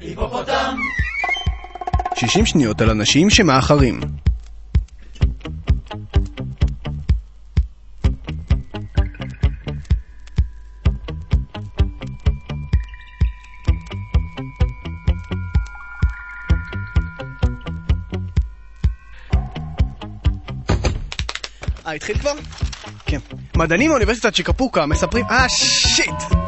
היפופוטם! 60 שניות על אנשים שמאחרים. אה, התחיל כבר? כן. מדענים מאוניברסיטת שיקפוקה מספרים... אה, שיט!